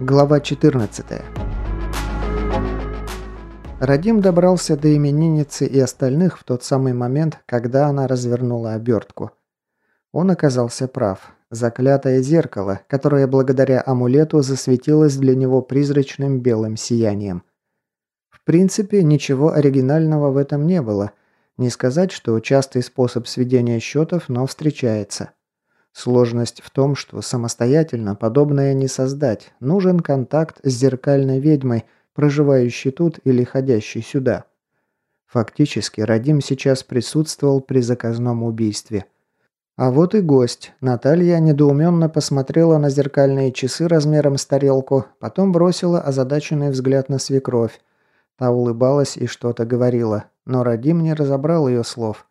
Глава 14. Радим добрался до именинницы и остальных в тот самый момент, когда она развернула обертку. Он оказался прав. Заклятое зеркало, которое благодаря амулету засветилось для него призрачным белым сиянием. В принципе, ничего оригинального в этом не было. Не сказать, что частый способ сведения счетов, но встречается. Сложность в том, что самостоятельно подобное не создать. Нужен контакт с зеркальной ведьмой, проживающей тут или ходящей сюда. Фактически, Радим сейчас присутствовал при заказном убийстве. А вот и гость. Наталья недоуменно посмотрела на зеркальные часы размером с тарелку, потом бросила озадаченный взгляд на свекровь. Та улыбалась и что-то говорила, но Радим не разобрал ее слов.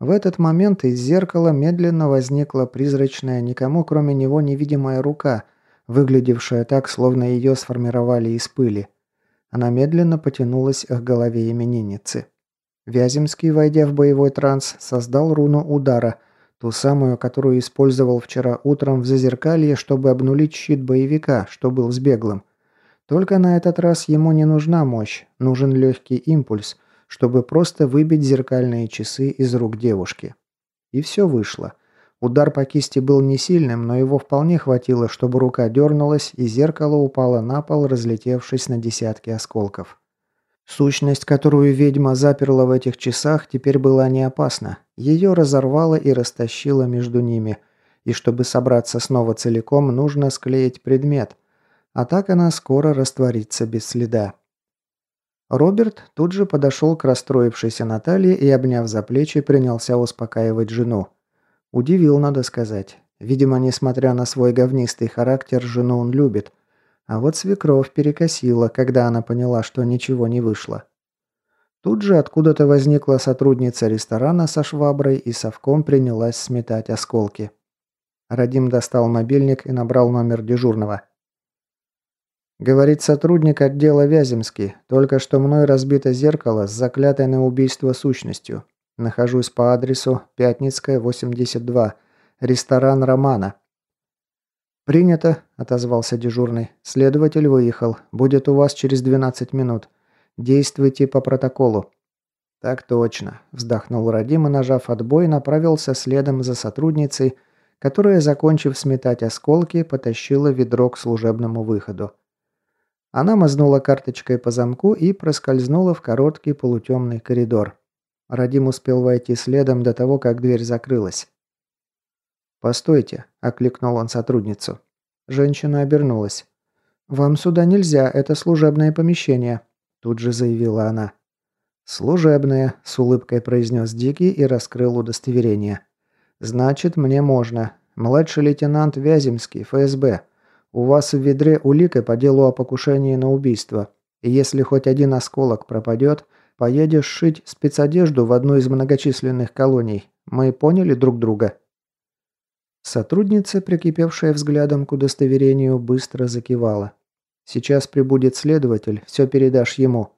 В этот момент из зеркала медленно возникла призрачная, никому кроме него невидимая рука, выглядевшая так, словно ее сформировали из пыли. Она медленно потянулась к голове именинницы. Вяземский, войдя в боевой транс, создал руну удара, ту самую, которую использовал вчера утром в Зазеркалье, чтобы обнулить щит боевика, что был с беглым. Только на этот раз ему не нужна мощь, нужен легкий импульс – чтобы просто выбить зеркальные часы из рук девушки. И все вышло. Удар по кисти был не сильным, но его вполне хватило, чтобы рука дернулась, и зеркало упало на пол, разлетевшись на десятки осколков. Сущность, которую ведьма заперла в этих часах, теперь была не опасна. Ее разорвало и растащило между ними. И чтобы собраться снова целиком, нужно склеить предмет. А так она скоро растворится без следа. Роберт тут же подошел к расстроившейся Наталье и, обняв за плечи, принялся успокаивать жену. Удивил, надо сказать. Видимо, несмотря на свой говнистый характер, жену он любит. А вот свекровь перекосила, когда она поняла, что ничего не вышло. Тут же откуда-то возникла сотрудница ресторана со шваброй и совком принялась сметать осколки. Радим достал мобильник и набрал номер дежурного. Говорит сотрудник отдела Вяземский. Только что мной разбито зеркало с заклятой на убийство сущностью. Нахожусь по адресу Пятницкая, 82. Ресторан Романа. «Принято», – отозвался дежурный. «Следователь выехал. Будет у вас через 12 минут. Действуйте по протоколу». «Так точно», – вздохнул Радим и, нажав отбой, направился следом за сотрудницей, которая, закончив сметать осколки, потащила ведро к служебному выходу. Она мазнула карточкой по замку и проскользнула в короткий полутемный коридор. Радим успел войти следом до того, как дверь закрылась. «Постойте», – окликнул он сотрудницу. Женщина обернулась. «Вам сюда нельзя, это служебное помещение», – тут же заявила она. «Служебное», – с улыбкой произнес Дикий и раскрыл удостоверение. «Значит, мне можно. Младший лейтенант Вяземский, ФСБ. У вас в ведре улика по делу о покушении на убийство. И если хоть один осколок пропадет, поедешь шить спецодежду в одну из многочисленных колоний. Мы поняли друг друга?» Сотрудница, прикипевшая взглядом к удостоверению, быстро закивала. «Сейчас прибудет следователь, все передашь ему».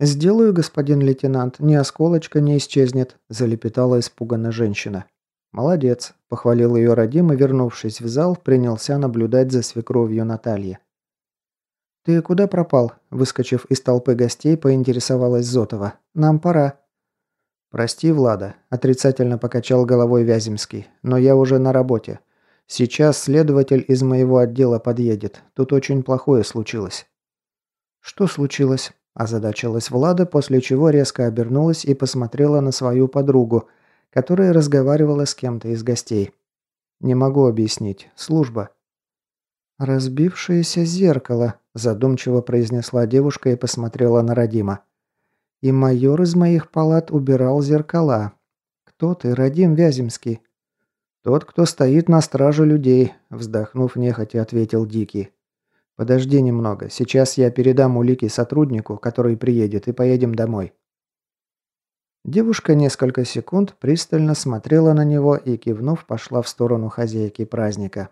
«Сделаю, господин лейтенант, ни осколочка не исчезнет», – залепетала испуганно женщина. «Молодец», – похвалил ее Радим и, вернувшись в зал, принялся наблюдать за свекровью Натальи. «Ты куда пропал?» – выскочив из толпы гостей, поинтересовалась Зотова. «Нам пора». «Прости, Влада», – отрицательно покачал головой Вяземский, – «но я уже на работе. Сейчас следователь из моего отдела подъедет. Тут очень плохое случилось». «Что случилось?» – озадачилась Влада, после чего резко обернулась и посмотрела на свою подругу – которая разговаривала с кем-то из гостей. «Не могу объяснить. Служба». «Разбившееся зеркало», – задумчиво произнесла девушка и посмотрела на Радима. «И майор из моих палат убирал зеркала. Кто ты, Радим Вяземский?» «Тот, кто стоит на страже людей», – вздохнув нехотя, ответил Дикий. «Подожди немного. Сейчас я передам улики сотруднику, который приедет, и поедем домой». Девушка несколько секунд пристально смотрела на него и, кивнув, пошла в сторону хозяйки праздника.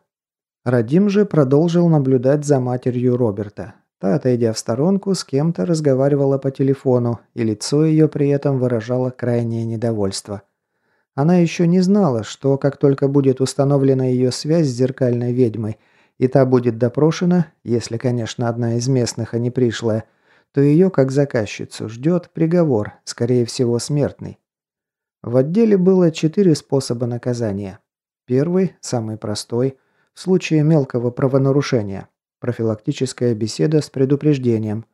Радим же продолжил наблюдать за матерью Роберта. Та, отойдя в сторонку, с кем-то разговаривала по телефону, и лицо ее при этом выражало крайнее недовольство. Она еще не знала, что как только будет установлена ее связь с зеркальной ведьмой, и та будет допрошена, если, конечно, одна из местных, а не пришлая, то ее, как заказчицу, ждет приговор, скорее всего, смертный. В отделе было четыре способа наказания. Первый, самый простой, в случае мелкого правонарушения. Профилактическая беседа с предупреждением.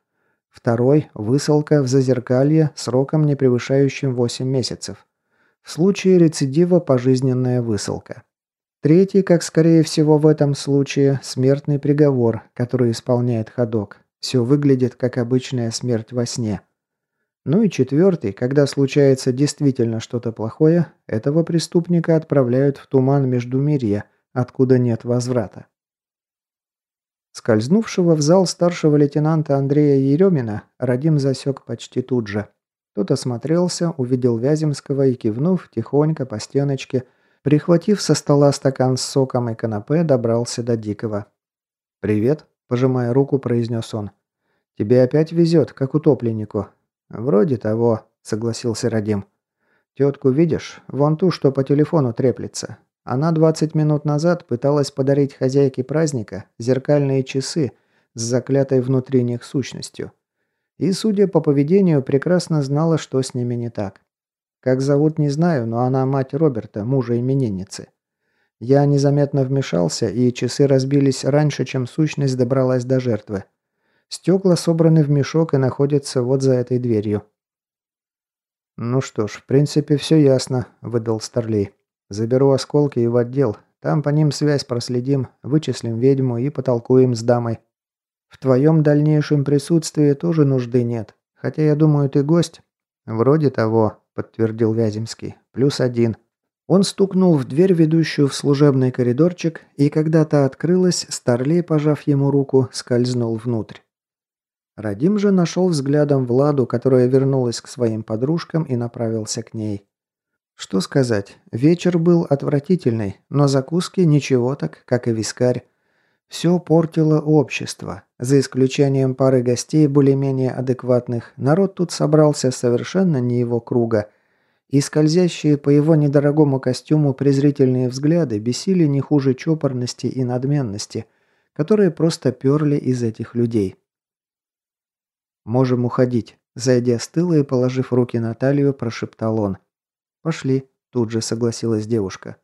Второй – высылка в зазеркалье сроком не превышающим 8 месяцев. В случае рецидива пожизненная высылка. Третий, как скорее всего в этом случае, смертный приговор, который исполняет ходок. Все выглядит как обычная смерть во сне. Ну и четвертый, когда случается действительно что-то плохое, этого преступника отправляют в туман Междумирья, откуда нет возврата. Скользнувшего в зал старшего лейтенанта Андрея Еремина Радим засек почти тут же. Тот осмотрелся, увидел Вяземского и, кивнув, тихонько по стеночке, прихватив со стола стакан с соком и канапе, добрался до Дикого. «Привет», – пожимая руку, произнес он. «Тебе опять везет, как утопленнику». «Вроде того», – согласился Радим. «Тетку видишь? Вон ту, что по телефону треплется. Она 20 минут назад пыталась подарить хозяйке праздника зеркальные часы с заклятой внутри них сущностью. И, судя по поведению, прекрасно знала, что с ними не так. Как зовут, не знаю, но она мать Роберта, мужа именинницы. Я незаметно вмешался, и часы разбились раньше, чем сущность добралась до жертвы. Стекла собраны в мешок и находятся вот за этой дверью. «Ну что ж, в принципе, все ясно», – выдал Старлей. Заберу осколки и в отдел. Там по ним связь проследим, вычислим ведьму и потолкуем с дамой. В твоем дальнейшем присутствии тоже нужды нет. Хотя я думаю, ты гость. Вроде того, подтвердил Вяземский. Плюс один. Он стукнул в дверь, ведущую в служебный коридорчик, и когда та открылась, Старлей, пожав ему руку, скользнул внутрь. Радим же нашел взглядом Владу, которая вернулась к своим подружкам и направился к ней. Что сказать, вечер был отвратительный, но закуски ничего так, как и вискарь. Все портило общество. За исключением пары гостей более-менее адекватных, народ тут собрался совершенно не его круга. И скользящие по его недорогому костюму презрительные взгляды бесили не хуже чопорности и надменности, которые просто перли из этих людей. «Можем уходить», – зайдя с тыла и положив руки на талию, прошептал он – «Пошли», – тут же согласилась девушка.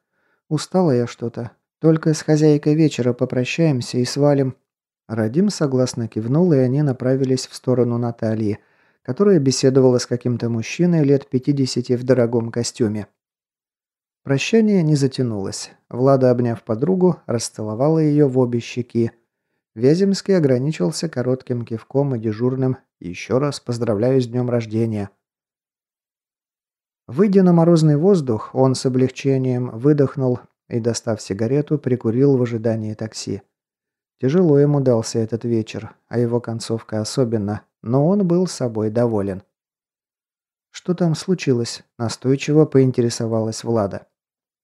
«Устала я что-то. Только с хозяйкой вечера попрощаемся и свалим». Радим согласно кивнул, и они направились в сторону Натальи, которая беседовала с каким-то мужчиной лет 50 в дорогом костюме. Прощание не затянулось. Влада, обняв подругу, расцеловала ее в обе щеки. Вяземский ограничился коротким кивком и дежурным «Еще раз поздравляю с днем рождения». Выйдя на морозный воздух, он с облегчением выдохнул и, достав сигарету, прикурил в ожидании такси. Тяжело ему дался этот вечер, а его концовка особенно, но он был собой доволен. «Что там случилось?» – настойчиво поинтересовалась Влада.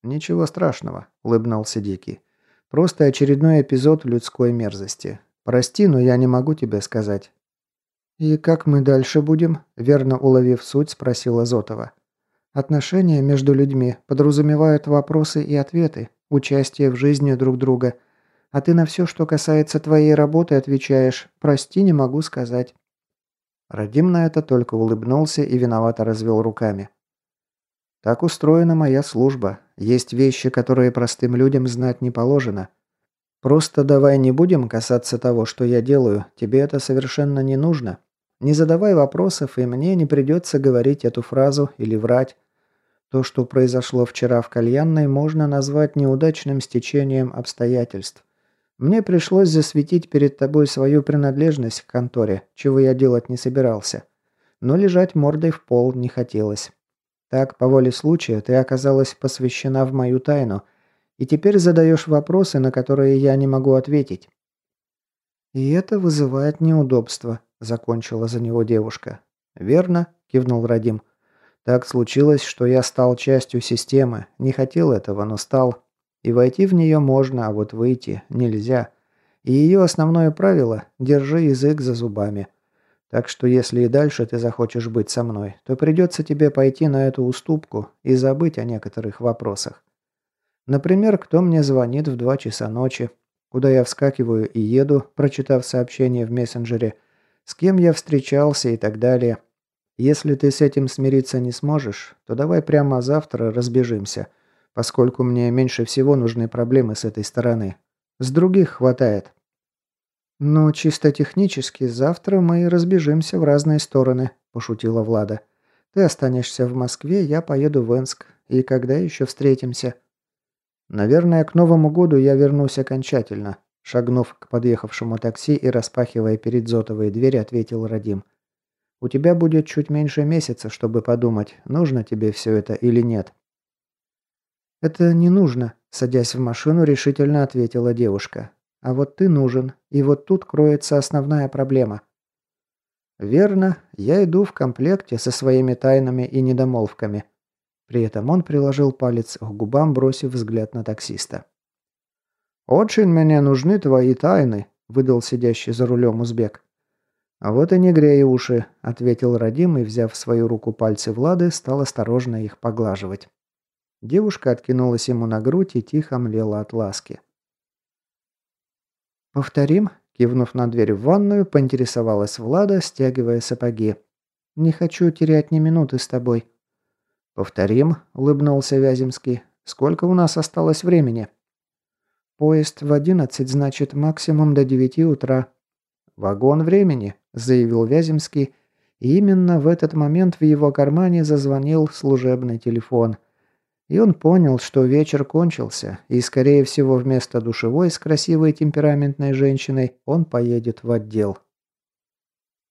«Ничего страшного», – улыбнулся Дикий. «Просто очередной эпизод людской мерзости. Прости, но я не могу тебе сказать». «И как мы дальше будем?» – верно уловив суть, спросила Зотова. Отношения между людьми подразумевают вопросы и ответы, участие в жизни друг друга. А ты на все, что касается твоей работы, отвечаешь «прости, не могу сказать». Радим на это только улыбнулся и виновато развел руками. «Так устроена моя служба. Есть вещи, которые простым людям знать не положено. Просто давай не будем касаться того, что я делаю. Тебе это совершенно не нужно. Не задавай вопросов, и мне не придется говорить эту фразу или врать. То, что произошло вчера в кальянной, можно назвать неудачным стечением обстоятельств. Мне пришлось засветить перед тобой свою принадлежность к конторе, чего я делать не собирался. Но лежать мордой в пол не хотелось. Так, по воле случая, ты оказалась посвящена в мою тайну, и теперь задаешь вопросы, на которые я не могу ответить. «И это вызывает неудобства», – закончила за него девушка. «Верно», – кивнул Радим. Так случилось, что я стал частью системы. Не хотел этого, но стал. И войти в нее можно, а вот выйти нельзя. И ее основное правило – держи язык за зубами. Так что если и дальше ты захочешь быть со мной, то придется тебе пойти на эту уступку и забыть о некоторых вопросах. Например, кто мне звонит в 2 часа ночи? куда я вскакиваю и еду, прочитав сообщение в мессенджере, с кем я встречался и так далее. Если ты с этим смириться не сможешь, то давай прямо завтра разбежимся, поскольку мне меньше всего нужны проблемы с этой стороны. С других хватает. «Ну, чисто технически, завтра мы разбежимся в разные стороны», – пошутила Влада. «Ты останешься в Москве, я поеду в Энск. И когда еще встретимся?» «Наверное, к Новому году я вернусь окончательно», – шагнув к подъехавшему такси и распахивая перед Зотовой дверь, ответил Радим. «У тебя будет чуть меньше месяца, чтобы подумать, нужно тебе все это или нет». «Это не нужно», – садясь в машину, решительно ответила девушка. А вот ты нужен, и вот тут кроется основная проблема. Верно, я иду в комплекте со своими тайнами и недомолвками. При этом он приложил палец к губам, бросив взгляд на таксиста. «Очень мне нужны твои тайны», – выдал сидящий за рулем узбек. «А вот и не грей уши», – ответил Радим и, взяв в свою руку пальцы Влады, стал осторожно их поглаживать. Девушка откинулась ему на грудь и тихо млела от ласки. «Повторим?» – кивнув на дверь в ванную, поинтересовалась Влада, стягивая сапоги. «Не хочу терять ни минуты с тобой». «Повторим?» – улыбнулся Вяземский. «Сколько у нас осталось времени?» «Поезд в одиннадцать, значит, максимум до девяти утра». «Вагон времени», – заявил Вяземский, и именно в этот момент в его кармане зазвонил служебный телефон – и он понял, что вечер кончился, и, скорее всего, вместо душевой с красивой темпераментной женщиной он поедет в отдел.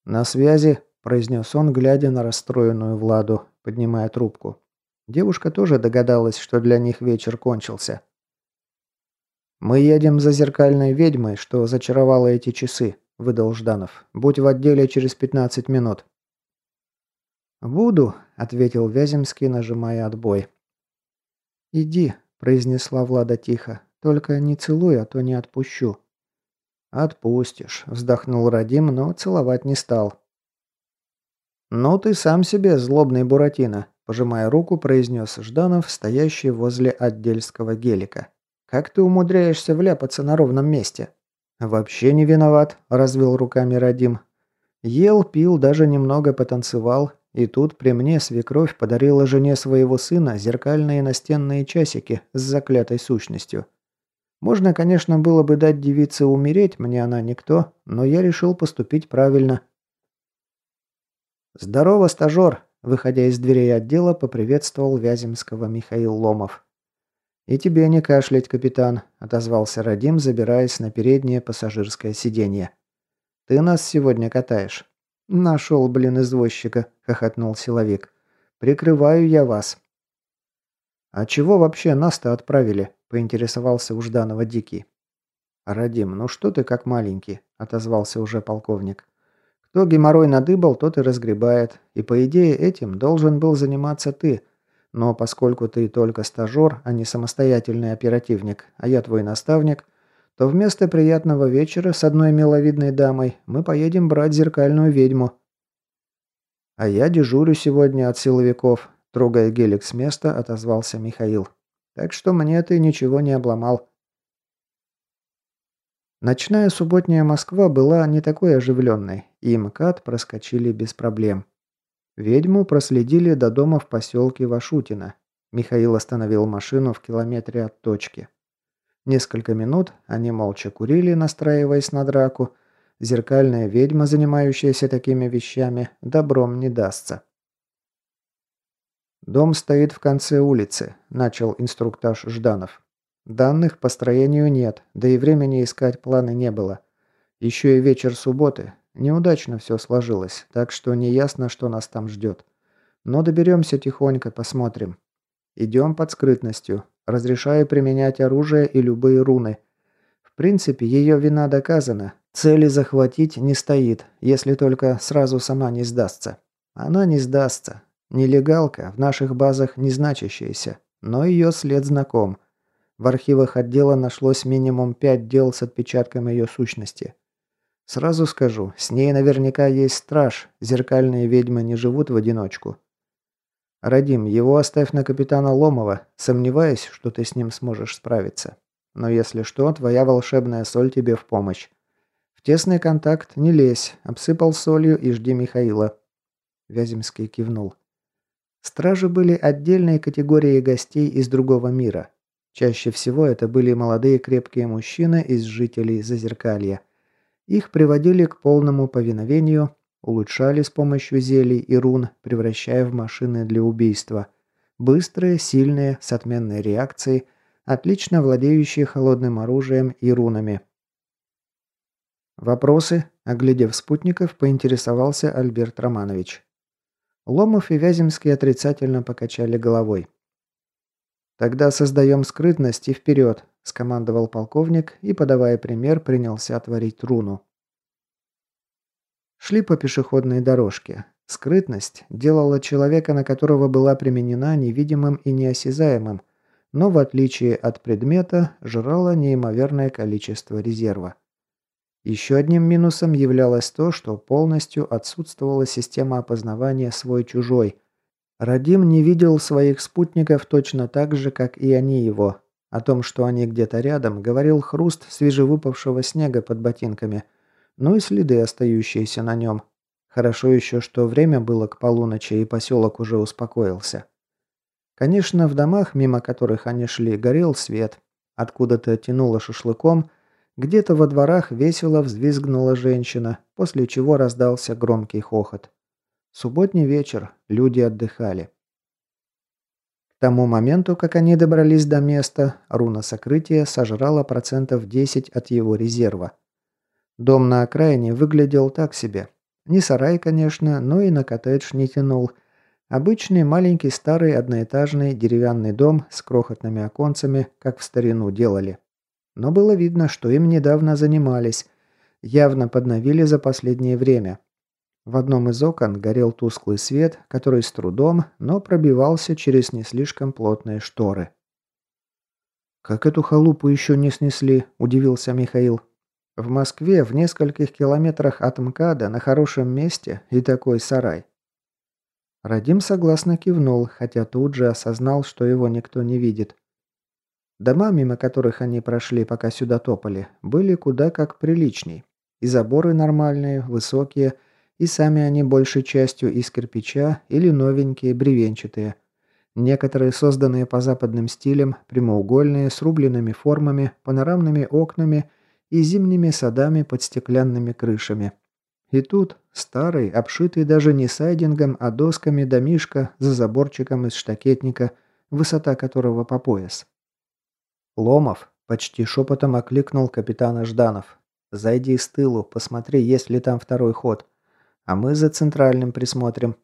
«На связи», – произнес он, глядя на расстроенную Владу, поднимая трубку. Девушка тоже догадалась, что для них вечер кончился. «Мы едем за зеркальной ведьмой, что зачаровала эти часы», – выдал Жданов. «Будь в отделе через 15 минут». «Буду», – ответил Вяземский, нажимая отбой. «Иди», – произнесла Влада тихо. «Только не целуй, а то не отпущу». «Отпустишь», – вздохнул Радим, но целовать не стал. «Ну ты сам себе, злобный Буратино», – пожимая руку, произнес Жданов, стоящий возле отдельского гелика. «Как ты умудряешься вляпаться на ровном месте?» «Вообще не виноват», – развел руками Радим. «Ел, пил, даже немного потанцевал, и тут при мне свекровь подарила жене своего сына зеркальные настенные часики с заклятой сущностью. Можно, конечно, было бы дать девице умереть, мне она никто, но я решил поступить правильно. «Здорово, стажер!» – выходя из дверей отдела, поприветствовал Вяземского Михаил Ломов. «И тебе не кашлять, капитан», – отозвался Радим, забираясь на переднее пассажирское сиденье. «Ты нас сегодня катаешь». «Нашел, блин, извозчика», – хохотнул силовик. «Прикрываю я вас». «А чего вообще нас-то отправили?» – поинтересовался у Жданова Дикий. «Радим, ну что ты как маленький?» – отозвался уже полковник. «Кто геморрой надыбал, тот и разгребает. И по идее этим должен был заниматься ты. Но поскольку ты только стажер, а не самостоятельный оперативник, а я твой наставник – то вместо приятного вечера с одной миловидной дамой мы поедем брать зеркальную ведьму. А я дежурю сегодня от силовиков, трогая гелик с места, отозвался Михаил. Так что мне ты ничего не обломал. Ночная субботняя Москва была не такой оживленной, и МКАД проскочили без проблем. Ведьму проследили до дома в поселке Вашутино. Михаил остановил машину в километре от точки. Несколько минут они молча курили, настраиваясь на драку. Зеркальная ведьма, занимающаяся такими вещами, добром не дастся. «Дом стоит в конце улицы», – начал инструктаж Жданов. «Данных по строению нет, да и времени искать планы не было. Еще и вечер субботы. Неудачно все сложилось, так что неясно, что нас там ждет. Но доберемся тихонько, посмотрим. Идем под скрытностью. Разрешаю применять оружие и любые руны. В принципе, ее вина доказана. Цели захватить не стоит, если только сразу сама не сдастся. Она не сдастся. Нелегалка, в наших базах не значащаяся, но ее след знаком. В архивах отдела нашлось минимум пять дел с отпечатком ее сущности. Сразу скажу, с ней наверняка есть страж, зеркальные ведьмы не живут в одиночку. «Радим, его оставь на капитана Ломова, сомневаясь, что ты с ним сможешь справиться. но если что, твоя волшебная соль тебе в помощь. В тесный контакт не лезь, обсыпал солью и жди Михаила». Вяземский кивнул. Стражи были отдельной категорией гостей из другого мира. Чаще всего это были молодые крепкие мужчины из жителей Зазеркалья. Их приводили к полному повиновению, улучшали с помощью зелий и рун, превращая в машины для убийства. Быстрые, сильные, с отменной реакцией, отлично владеющие холодным оружием и рунами. «Вопросы?» – оглядев спутников, поинтересовался Альберт Романович. Ломов и Вяземский отрицательно покачали головой. «Тогда создаем скрытность и вперед», – скомандовал полковник и, подавая пример, принялся творить руну. Шли по пешеходной дорожке. Скрытность делала человека, на которого была применена, невидимым и неосязаемым, но в отличие от предмета, жрала неимоверное количество резерва. Еще одним минусом являлось то, что полностью отсутствовала система опознавания свой-чужой. Радим не видел своих спутников точно так же, как и они его. О том, что они где-то рядом, говорил хруст свежевыпавшего снега под ботинками, ну и следы, остающиеся на нем. Хорошо еще, что время было к полуночи, и поселок уже успокоился. Конечно, в домах, мимо которых они шли, горел свет. Откуда-то тянуло шашлыком – где-то во дворах весело взвизгнула женщина, после чего раздался громкий хохот. Субботний вечер, люди отдыхали. К тому моменту, как они добрались до места, руна сокрытия сожрала процентов 10 от его резерва. Дом на окраине выглядел так себе. Не сарай, конечно, но и на коттедж не тянул. Обычный маленький старый одноэтажный деревянный дом с крохотными оконцами, как в старину делали. Но было видно, что им недавно занимались. Явно подновили за последнее время. В одном из окон горел тусклый свет, который с трудом, но пробивался через не слишком плотные шторы. «Как эту халупу еще не снесли?» – удивился Михаил. «В Москве, в нескольких километрах от МКАДа, на хорошем месте и такой сарай». Радим согласно кивнул, хотя тут же осознал, что его никто не видит. Дома, мимо которых они прошли, пока сюда топали, были куда как приличней. И заборы нормальные, высокие, и сами они большей частью из кирпича или новенькие, бревенчатые. Некоторые созданные по западным стилям, прямоугольные, с рубленными формами, панорамными окнами и зимними садами под стеклянными крышами. И тут старый, обшитый даже не сайдингом, а досками домишка за заборчиком из штакетника, высота которого по пояс. «Ломов!» – почти шепотом окликнул капитана Жданов. «Зайди с тылу, посмотри, есть ли там второй ход. А мы за центральным присмотрим».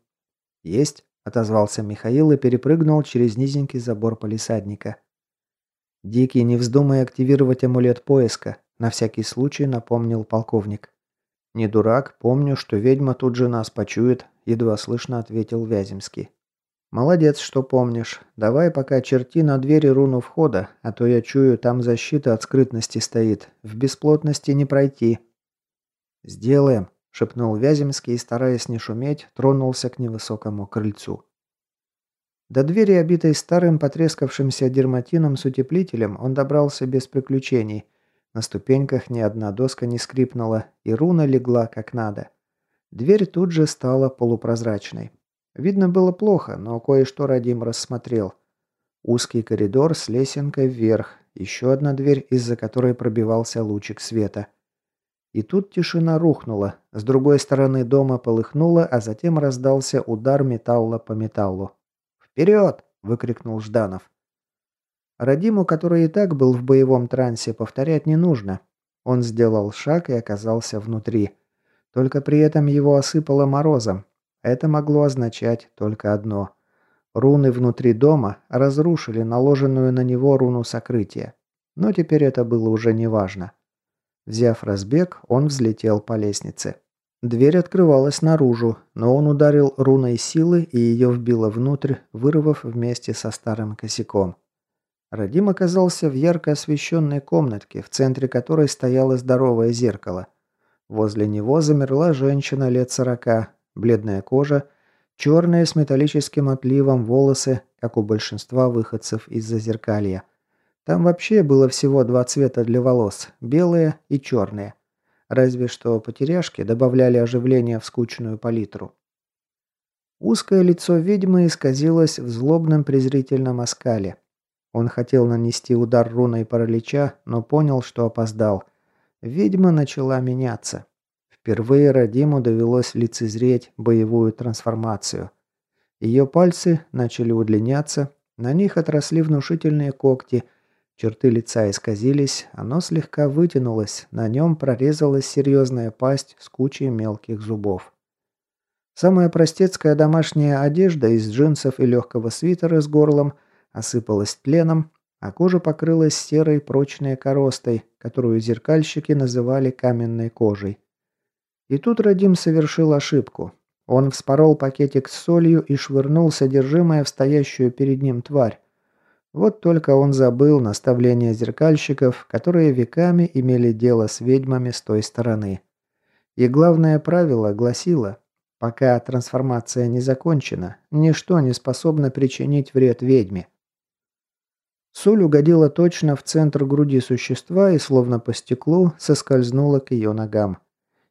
«Есть!» – отозвался Михаил и перепрыгнул через низенький забор полисадника. «Дикий, не вздумай активировать амулет поиска», – на всякий случай напомнил полковник. «Не дурак, помню, что ведьма тут же нас почует», – едва слышно ответил Вяземский. «Молодец, что помнишь. Давай пока черти на двери руну входа, а то я чую, там защита от скрытности стоит. В бесплотности не пройти». «Сделаем», – шепнул Вяземский и, стараясь не шуметь, тронулся к невысокому крыльцу. До двери, обитой старым потрескавшимся дерматином с утеплителем, он добрался без приключений. На ступеньках ни одна доска не скрипнула, и руна легла как надо. Дверь тут же стала полупрозрачной. Видно было плохо, но кое-что Радим рассмотрел. Узкий коридор с лесенкой вверх, еще одна дверь, из-за которой пробивался лучик света. И тут тишина рухнула, с другой стороны дома полыхнуло, а затем раздался удар металла по металлу. «Вперед!» – выкрикнул Жданов. Радиму, который и так был в боевом трансе, повторять не нужно. Он сделал шаг и оказался внутри. Только при этом его осыпало морозом, это могло означать только одно. Руны внутри дома разрушили наложенную на него руну сокрытия. Но теперь это было уже неважно. Взяв разбег, он взлетел по лестнице. Дверь открывалась наружу, но он ударил руной силы и ее вбило внутрь, вырвав вместе со старым косяком. Радим оказался в ярко освещенной комнатке, в центре которой стояло здоровое зеркало. Возле него замерла женщина лет сорока, Бледная кожа, черные с металлическим отливом волосы, как у большинства выходцев из-за зеркалья. Там вообще было всего два цвета для волос – белые и черные. Разве что потеряшки добавляли оживления в скучную палитру. Узкое лицо ведьмы исказилось в злобном презрительном оскале. Он хотел нанести удар руной паралича, но понял, что опоздал. Ведьма начала меняться. Впервые Радиму довелось лицезреть боевую трансформацию. Ее пальцы начали удлиняться, на них отросли внушительные когти – Черты лица исказились, оно слегка вытянулось, на нем прорезалась серьезная пасть с кучей мелких зубов. Самая простецкая домашняя одежда из джинсов и легкого свитера с горлом осыпалась тленом, а кожа покрылась серой прочной коростой, которую зеркальщики называли каменной кожей. И тут Радим совершил ошибку. Он вспорол пакетик с солью и швырнул содержимое в стоящую перед ним тварь. Вот только он забыл наставления зеркальщиков, которые веками имели дело с ведьмами с той стороны. И главное правило гласило, пока трансформация не закончена, ничто не способно причинить вред ведьме. Соль угодила точно в центр груди существа и, словно по стеклу, соскользнула к ее ногам.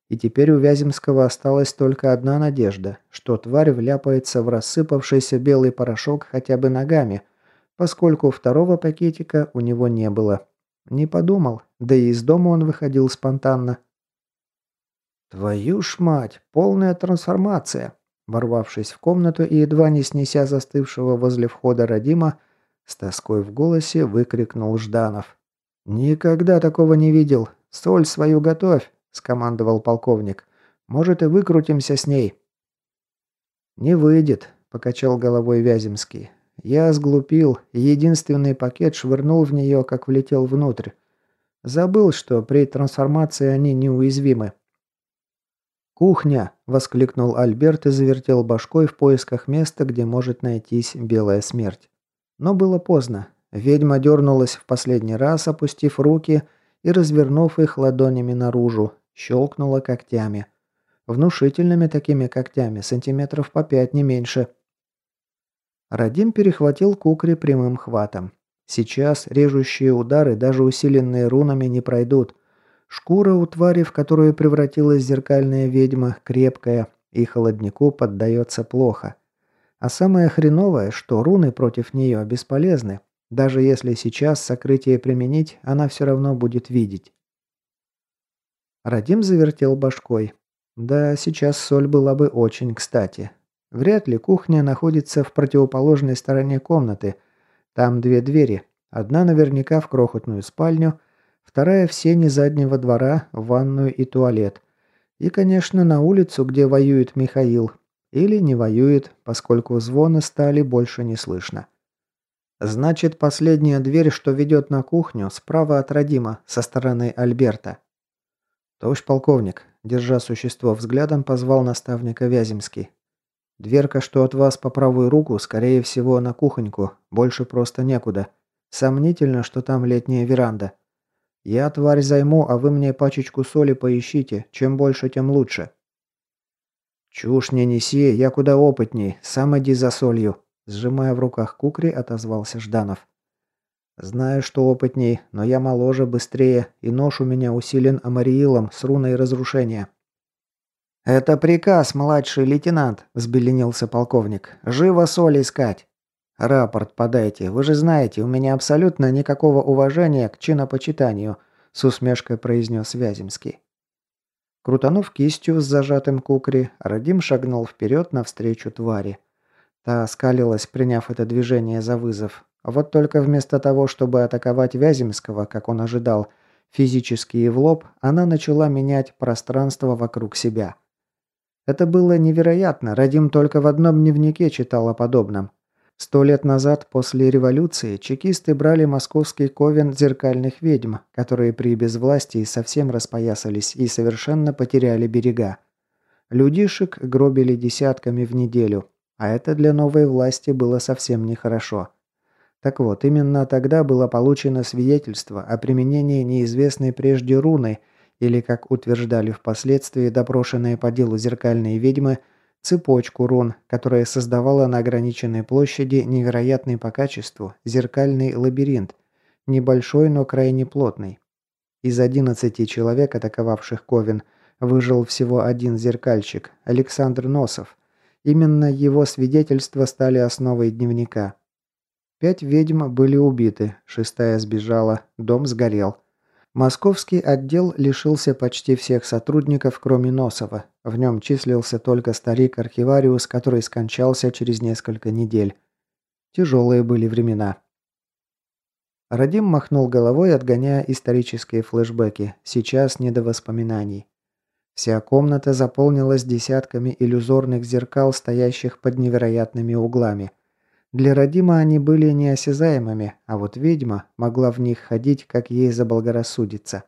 И теперь у Вяземского осталась только одна надежда, что тварь вляпается в рассыпавшийся белый порошок хотя бы ногами – поскольку второго пакетика у него не было. Не подумал, да и из дома он выходил спонтанно. «Твою ж мать! Полная трансформация!» Ворвавшись в комнату и едва не снеся застывшего возле входа Родима, с тоской в голосе выкрикнул Жданов. «Никогда такого не видел! Соль свою готовь!» – скомандовал полковник. «Может, и выкрутимся с ней!» «Не выйдет», – покачал головой Вяземский. Я сглупил единственный пакет швырнул в нее, как влетел внутрь. Забыл, что при трансформации они неуязвимы. «Кухня!» – воскликнул Альберт и завертел башкой в поисках места, где может найтись белая смерть. Но было поздно. Ведьма дернулась в последний раз, опустив руки и развернув их ладонями наружу, щелкнула когтями. Внушительными такими когтями, сантиметров по пять, не меньше – Радим перехватил кукри прямым хватом. Сейчас режущие удары, даже усиленные рунами, не пройдут. Шкура у твари, в которую превратилась зеркальная ведьма, крепкая, и холоднику поддается плохо. А самое хреновое, что руны против нее бесполезны. Даже если сейчас сокрытие применить, она все равно будет видеть. Радим завертел башкой. Да, сейчас соль была бы очень кстати. Вряд ли кухня находится в противоположной стороне комнаты. Там две двери. Одна наверняка в крохотную спальню, вторая в сени заднего двора, в ванную и туалет. И, конечно, на улицу, где воюет Михаил. Или не воюет, поскольку звона стали больше не слышно. Значит, последняя дверь, что ведет на кухню, справа от Родима, со стороны Альберта. Товарищ полковник, держа существо взглядом, позвал наставника Вяземский. Дверка, что от вас по правую руку, скорее всего, на кухоньку. Больше просто некуда. Сомнительно, что там летняя веранда. Я тварь займу, а вы мне пачечку соли поищите. Чем больше, тем лучше. Чушь не неси, я куда опытней. Сам иди за солью. Сжимая в руках кукри, отозвался Жданов. Знаю, что опытней, но я моложе, быстрее, и нож у меня усилен амариилом с руной разрушения. «Это приказ, младший лейтенант», – взбеленился полковник. «Живо соль искать». «Рапорт подайте. Вы же знаете, у меня абсолютно никакого уважения к чинопочитанию», – с усмешкой произнес Вяземский. Крутанув кистью с зажатым кукри, Радим шагнул вперед навстречу твари. Та скалилась, приняв это движение за вызов. Вот только вместо того, чтобы атаковать Вяземского, как он ожидал, физически и в лоб, она начала менять пространство вокруг себя – это было невероятно, Радим только в одном дневнике читал о подобном. Сто лет назад, после революции, чекисты брали московский ковен зеркальных ведьм, которые при безвластии совсем распоясались и совершенно потеряли берега. Людишек гробили десятками в неделю, а это для новой власти было совсем нехорошо. Так вот, именно тогда было получено свидетельство о применении неизвестной прежде руны – или, как утверждали впоследствии допрошенные по делу зеркальные ведьмы, цепочку рун, которая создавала на ограниченной площади невероятный по качеству зеркальный лабиринт, Небольшой, но крайне плотный. Из 11 человек, атаковавших Ковен, выжил всего один зеркальщик, Александр Носов. Именно его свидетельства стали основой дневника. Пять ведьм были убиты, шестая сбежала, дом сгорел. Московский отдел лишился почти всех сотрудников, кроме Носова. В нем числился только старик-архивариус, который скончался через несколько недель. Тяжелые были времена. Радим махнул головой, отгоняя исторические флешбеки. Сейчас не до воспоминаний. Вся комната заполнилась десятками иллюзорных зеркал, стоящих под невероятными углами – для Родима они были неосязаемыми, а вот ведьма могла в них ходить, как ей заблагорассудится.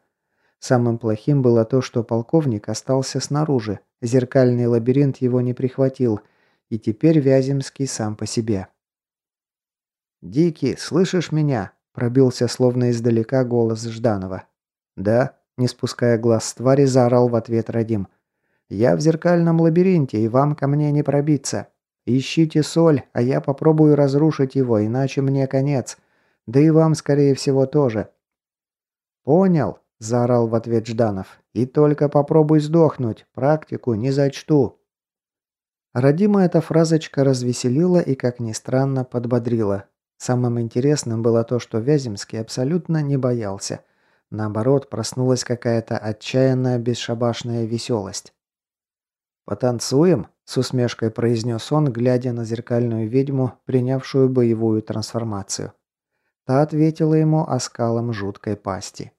Самым плохим было то, что полковник остался снаружи, зеркальный лабиринт его не прихватил, и теперь Вяземский сам по себе. «Дикий, слышишь меня?» – пробился словно издалека голос Жданова. «Да», – не спуская глаз с твари, заорал в ответ Радим. «Я в зеркальном лабиринте, и вам ко мне не пробиться». Ищите соль, а я попробую разрушить его, иначе мне конец. Да и вам, скорее всего, тоже». «Понял», – заорал в ответ Жданов. «И только попробуй сдохнуть. Практику не зачту». Родима эта фразочка развеселила и, как ни странно, подбодрила. Самым интересным было то, что Вяземский абсолютно не боялся. Наоборот, проснулась какая-то отчаянная бесшабашная веселость. «Потанцуем?» – с усмешкой произнес он, глядя на зеркальную ведьму, принявшую боевую трансформацию. Та ответила ему оскалом жуткой пасти.